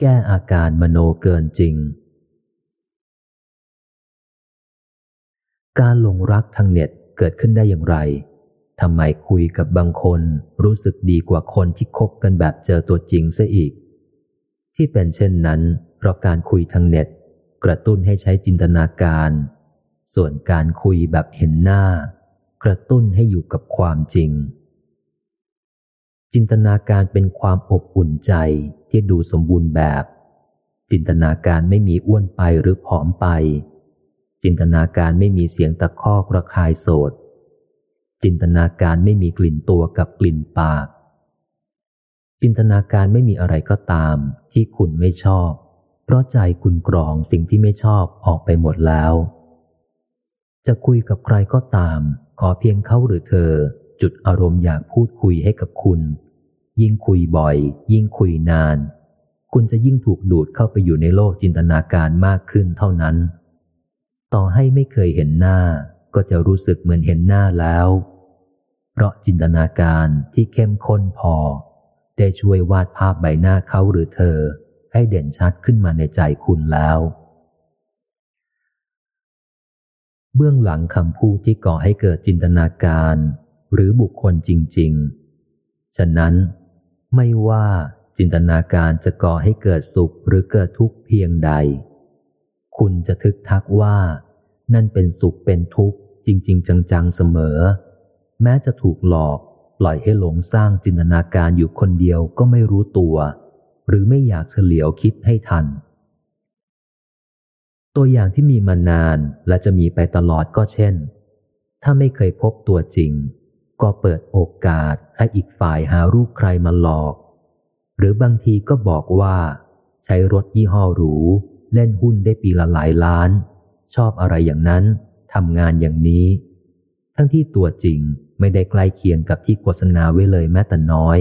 แก้อาการมโนเกินจริง การหลงรักทางเน็ตเกิดขึ้นได้อย่างไรทำไมคุยกับบางคนรู้สึกดีกว่าคนที่คบกันแบบเจอตัวจริงซะอีก ที่เป็นเช่นนั้น เพราะการคุยทางเน็ต กระตุ้นให้ใช้จินตนาการ ส่วนการคุยแบบเห็นหน้า กระตุ้นให้อยู่กับความจริง จินตนาการเป็นความอบอุ่นใจที่ดูสมบูรณ์แบบ จินตนาการไม่มีอ้วนไปหรือผอมไป จินตนาการไม่มีเสียงตะคอกระคายโสด จินตนาการไม่มีกลิ่นตัวกับกลิ่นปาก จินตนาการไม่มีอะไรก็ตามที่คุณไม่ชอบ เพราะใจคุณกรองสิ่งที่ไม่ชอบออกไปหมดแล้ว จะคุยกับใครก็ตาม ขอเพียงเขาหรือเธอ จุดอารมณ์อยากพูดคุยให้กับคุณ ยิ่งคุยบ่อย ยิ่งคุยนาน คุณจะยิ่งถูกดูดเข้าไปอยู่ในโลกจินตนาการมากขึ้นเท่านั้น ต่อให้ไม่เคยเห็นหน้า ก็จะรู้สึกเหมือนเห็นหน้าแล้ว เพราะจินตนาการที่เข้มข้นพอ ได้ช่วยวาดภาพใบหน้าเขาหรือเธอ ให้เด่นชัดขึ้นมาในใจคุณแล้วเบื้องหลังคำพูดที่ก่อให้เกิดจินตนาการ หรือบุคคลจริง ๆ ฉะนั้น ไม่ว่าจินตนาการจะก่อให้เกิดสุขหรือเกิดทุกข์เพียงใด คุณจะทึกทักว่า นั่นเป็นสุขเป็นทุกข์จริง ๆ จังๆเสมอ แม้จะถูกหลอกปล่อยให้หลงสร้างจินตนาการอยู่คนเดียวก็ไม่รู้ตัว หรือไม่อยากเฉลียวคิดให้ทัน ตัวอย่างที่มีมานานและจะมีไปตลอดก็เช่น ถ้าไม่เคยพบตัวจริง ก็เปิดโอกาสให้อีกฝ่ายหารูปใครมาหลอก หรือบางทีก็บอกว่า ใช้รถยี่ห้อหรู เล่นหุ้นได้ปีละหลายล้าน ชอบอะไรอย่างนั้นทำงานอย่างนี้ ทั้งที่ตัวจริงไม่ได้ใกล้เคียงกับที่โฆษณาไว้เลยแม้แต่น้อย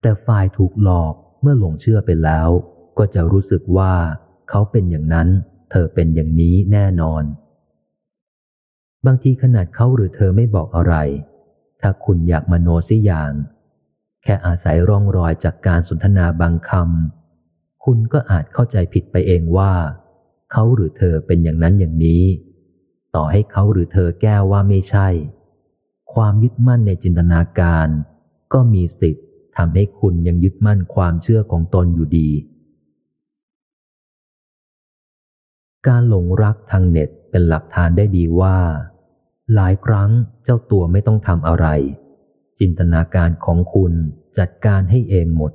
แต่ฝ่ายถูกหลอกเมื่อหลงเชื่อไปแล้ว ก็จะรู้สึกว่า เขาเป็นอย่างนั้น เธอเป็นอย่างนี้แน่นอน บางทีขนาดเขาหรือเธอไม่บอกอะไร ถ้าคุณอยากมโนสิอย่าง แค่อาศัยร่องรอยจากการสนทนาบางคำคุณก็อาจเข้าใจผิดไปเองว่า เขาหรือเธอเป็นอย่างนั้นอย่างนี้ ต่อให้เขาหรือเธอแก้ว่าไม่ใช่ ความยึดมั่นในจินตนาการ ก็มีสิทธิ์ทำให้คุณยังยึดมั่นความเชื่อของตนอยู่ดี การหลงรักทางเน็ตเป็นหลักฐานได้ดีว่า หลายครั้งเจ้าตัวไม่ต้องทำอะไร จินตนาการของคุณจัดการให้เองหมด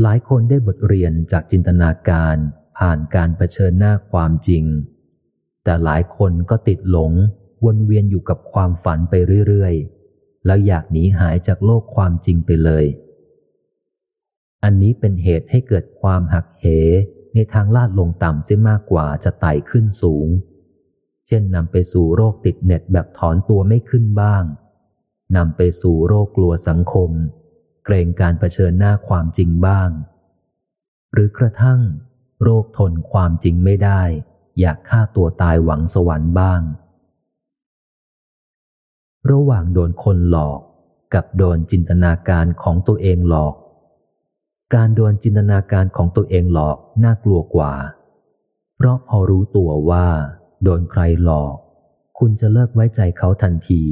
หลายคนได้บทเรียนจากจินตนาการผ่านการเผชิญหน้าความจริง แต่หลายคนก็ติดหลงวนเวียนอยู่กับความฝันไปเรื่อยๆ แล้วอยากหนีหายจากโลกความจริงไปเลย อันนี้เป็นเหตุให้เกิดความหักเหในทางลาดลงต่ำเสียมากกว่าจะไต่ขึ้นสูง ช่นนำไปสู่โรคติดเน็ตแบบถอนตัวไม่ขึ้นบ้าง นำไปสู่โรคกลัวสังคม เกรงการเผชิญหน้าความจริงบ้าง หรือกระทั่ง โรคทนความจริงไม่ได้ อยากฆ่าตัวตายหวังสวรรค์บ้าง ระหว่างโดนคนหลอกกับโดนจินตนาการของตัวเองหลอก การโดนจินตนาการของตัวเองหลอกน่ากลัวกว่า เพราะพอรู้ตัวว่า โดนใครหลอก คุณจะเลิกไว้ใจเขาทันที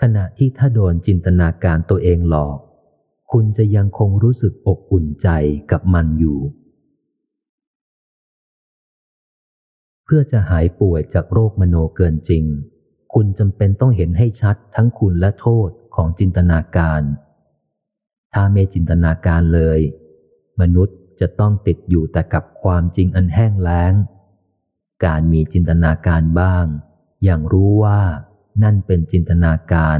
ขณะที่ถ้าโดนจินตนาการตัวเองหลอก คุณจะยังคงรู้สึกอบอุ่นใจกับมันอยู่ เพื่อจะหายป่วยจากโรคมโนเกินจริง คุณจำเป็นต้องเห็นให้ชัดทั้งคุณและโทษของจินตนาการ ถ้าไม่จินตนาการเลย มนุษย์จะต้องติดอยู่แต่กับความจริงอันแห้งแล้ง การมีจินตนาการบ้าง อย่างรู้ว่านั่นเป็นจินตนาการ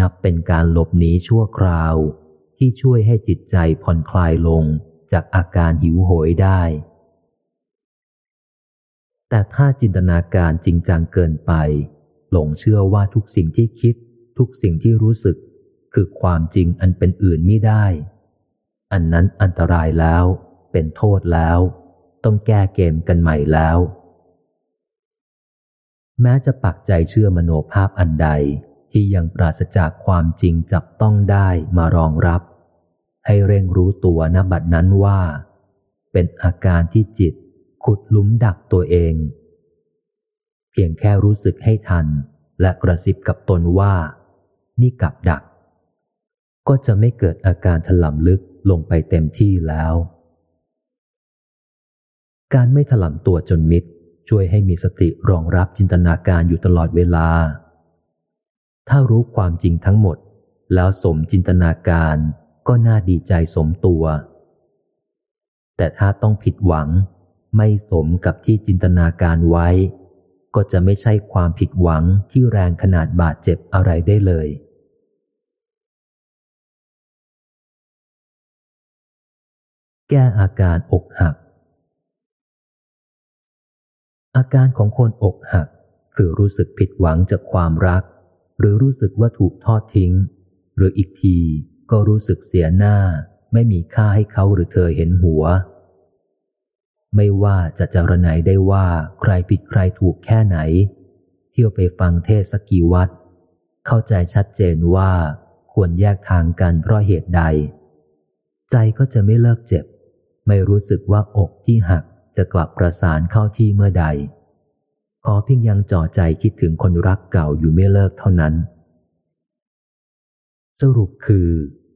นับเป็นการหลบหนีชั่วคราว ที่ช่วยให้จิตใจผ่อนคลายลงจากอาการหิวโหยได้ แต่ถ้าจินตนาการจริงจังเกินไป หลงเชื่อว่าทุกสิ่งที่คิด ทุกสิ่งที่รู้สึก คือความจริงอันเป็นอื่นไม่ได้ อันนั้นอันตรายแล้ว เป็นโทษแล้ว ต้องแก้เกมกันใหม่แล้ว แม้จะปักใจเชื่อมโนภาพอันใดที่ยังปราศจากความจริงจับต้องได้มารองรับ ให้เร่งรู้ตัวนบัดนั้นว่า เป็นอาการที่จิตขุดลุมดักตัวเอง เพียงแค่รู้สึกให้ทัน และกระซิบกับตนว่า นี่กับดัก ก็จะไม่เกิดอาการถลำลึกลงไปเต็มที่แล้ว การไม่ถลำตัวจนมิด ช่วยให้มีสติรองรับจินตนาการอยู่ตลอดเวลา ถ้ารู้ความจริงทั้งหมด แล้วสมจินตนาการก็น่าดีใจสมตัว แต่ถ้าต้องผิดหวัง ไม่สมกับที่จินตนาการไว้ ก็จะไม่ใช่ความผิดหวังที่แรงขนาดบาดเจ็บอะไรได้เลยแก้อาการอกหัก อาการของคนอกหัก คือรู้สึกผิดหวังจากความรัก หรือรู้สึกว่าถูกทอดทิ้ง หรืออีกทีก็รู้สึกเสียหน้า ไม่มีค่าให้เขาหรือเธอเห็นหัว ไม่ว่าจะจารณัยได้ว่าใครผิดใครถูกแค่ไหน เที่ยวไปฟังเทศสกีวัด เข้าใจชัดเจนว่าควรแยกทางกันเพราะเหตุใด ใจก็จะไม่เลิกเจ็บ ไม่รู้สึกว่าอกที่หัก จะกลับประสานเข้าที่เมื่อใด ขอเพียงยังจ่อใจคิดถึงคนรักเก่าอยู่ไม่เลิกเท่านั้น สรุปคือ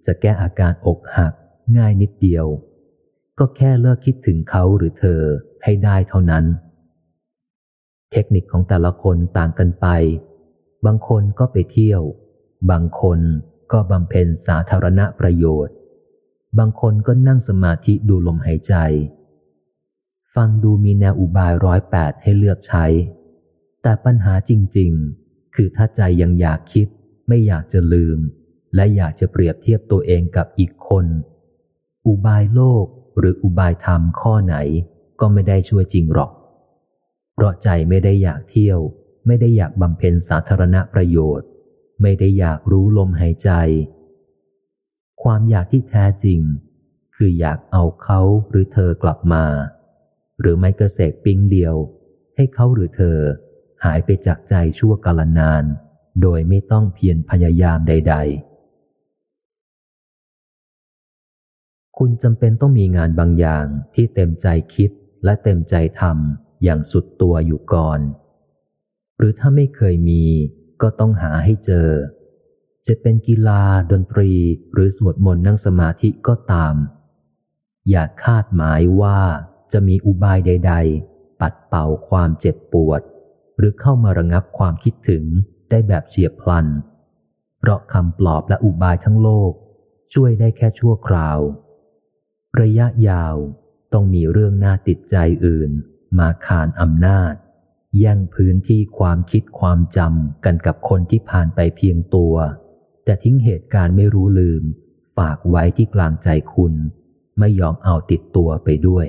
จะแก้อาการอกหักง่ายนิดเดียว ก็แค่เลิกคิดถึงเขาหรือเธอให้ได้เท่านั้น เทคนิคของแต่ละคนต่างกันไป บางคนก็ไปเที่ยว บางคนก็บำเพ็ญสาธารณประโยชน์ บางคนก็นั่งสมาธิดูลมหายใจ ฟังดูมีแนวอุบายร้อยแปดให้เลือกใช้ แต่ปัญหาจริง ๆ คือถ้าใจยังอยากคิด ไม่อยากจะลืม และอยากจะเปรียบเทียบตัวเองกับอีกคน อุบายโลกหรืออุบายธรรมข้อไหนก็ไม่ได้ช่วยจริงหรอก เพราะใจไม่ได้อยากเที่ยว ไม่ได้อยากบำเพ็ญสาธารณประโยชน์ ไม่ได้อยากรู้ลมหายใจ ความอยากที่แท้จริง คืออยากเอาเขาหรือเธอกลับมา หรือไม่กระเสกปิ้งเดียว ให้เขาหรือเธอ หายไปจากใจชั่วกาลนาน โดยไม่ต้องเพียรพยายามใด ๆ คุณจำเป็นต้องมีงานบางอย่างที่เต็มใจคิดและเต็มใจทำอย่างสุดตัวอยู่ก่อน หรือถ้าไม่เคยมีก็ต้องหาให้เจอ จะเป็นกีฬาดนตรีหรือสวดมนต์นั่งสมาธิก็ตาม อย่าคาดหมายว่า จะมีอุบายใด ๆ ปัดเป่าความเจ็บปวด หรือเข้ามาระงับความคิดถึงได้แบบเฉียบพลัน เพราะคำปลอบและอุบายทั้งโลก ช่วยได้แค่ชั่วคราว ระยะยาวต้องมีเรื่องน่าติดใจอื่น มาขานอำนาจ แย่งพื้นที่ความคิดความจำกันกับคนที่ผ่านไปเพียงตัว แต่ทิ้งเหตุการณ์ไม่รู้ลืม ฝากไว้ที่กลางใจคุณ ไม่ยอมเอาติดตัวไปด้วย